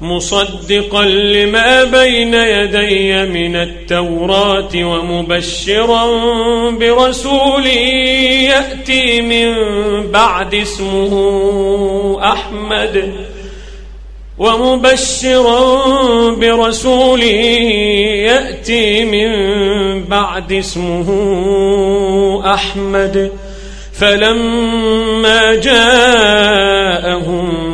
مصدقا لما بين يدي من التوراة ومبشرا برسول يأتي من بعد اسمه أحمد. ومبشرا برسول يأتي من بعد اسمه أحمد. فلما جاءهم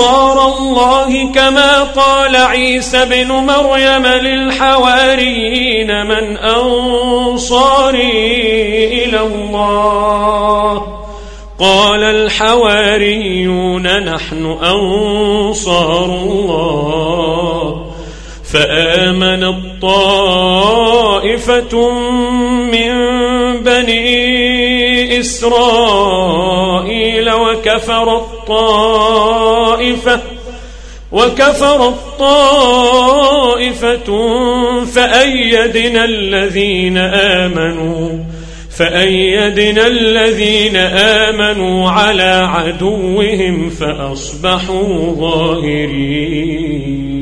أنصار الله كما قال عيسى بن مريم للحواريين من أنصاري إلى الله. قال الحواريون نحن أنصار الله. فآمن الطائفة من بني إسرائيل وكفر الطائفة وكفر الطائفة فأيدنا الذين آمنوا فأيدنا الذين آمنوا على عدوهم فأصبحوا ظاهرين.